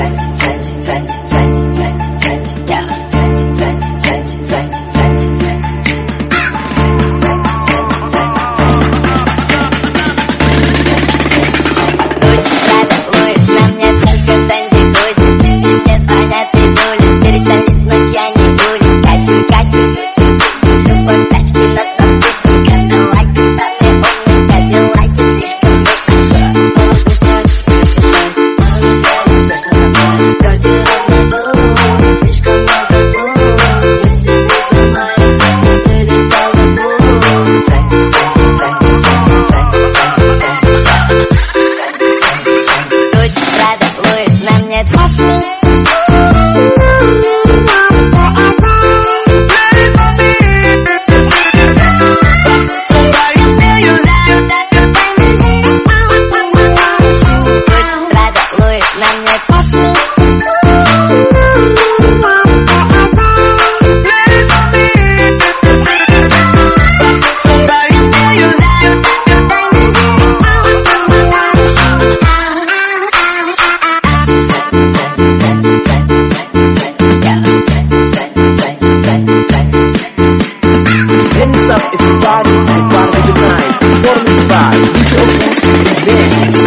fetch, fetch, fetch.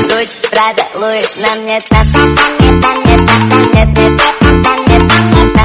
Doido pra dar luz na minha tata, tata, tata, tata, tata, tata, tata, tata,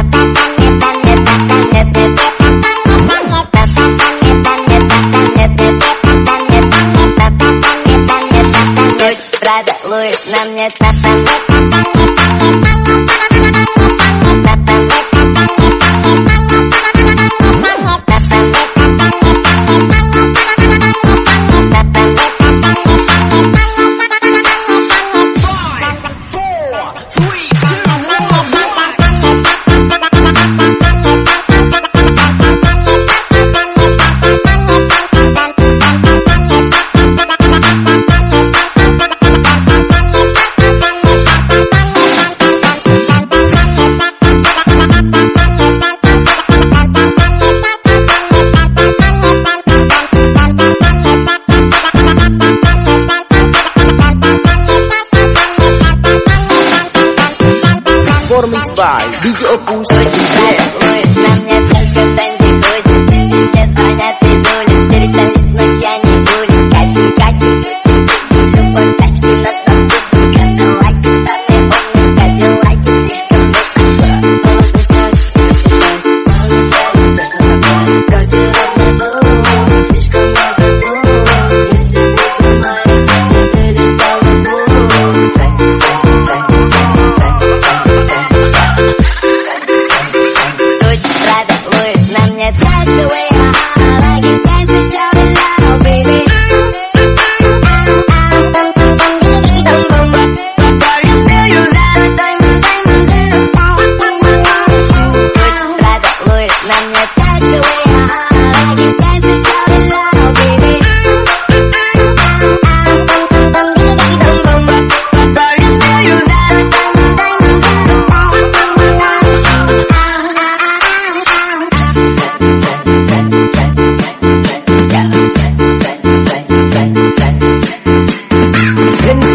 by DJ Opus Dance.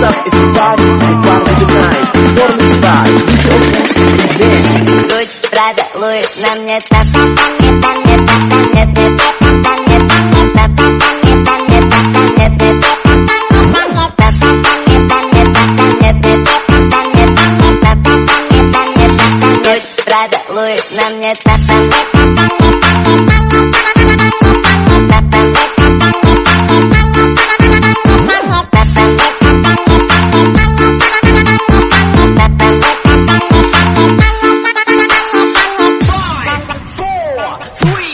Up if you party, you party tonight. Performance by DJ Opus Dance. Прада Луи на мне та та та не та не Sweet.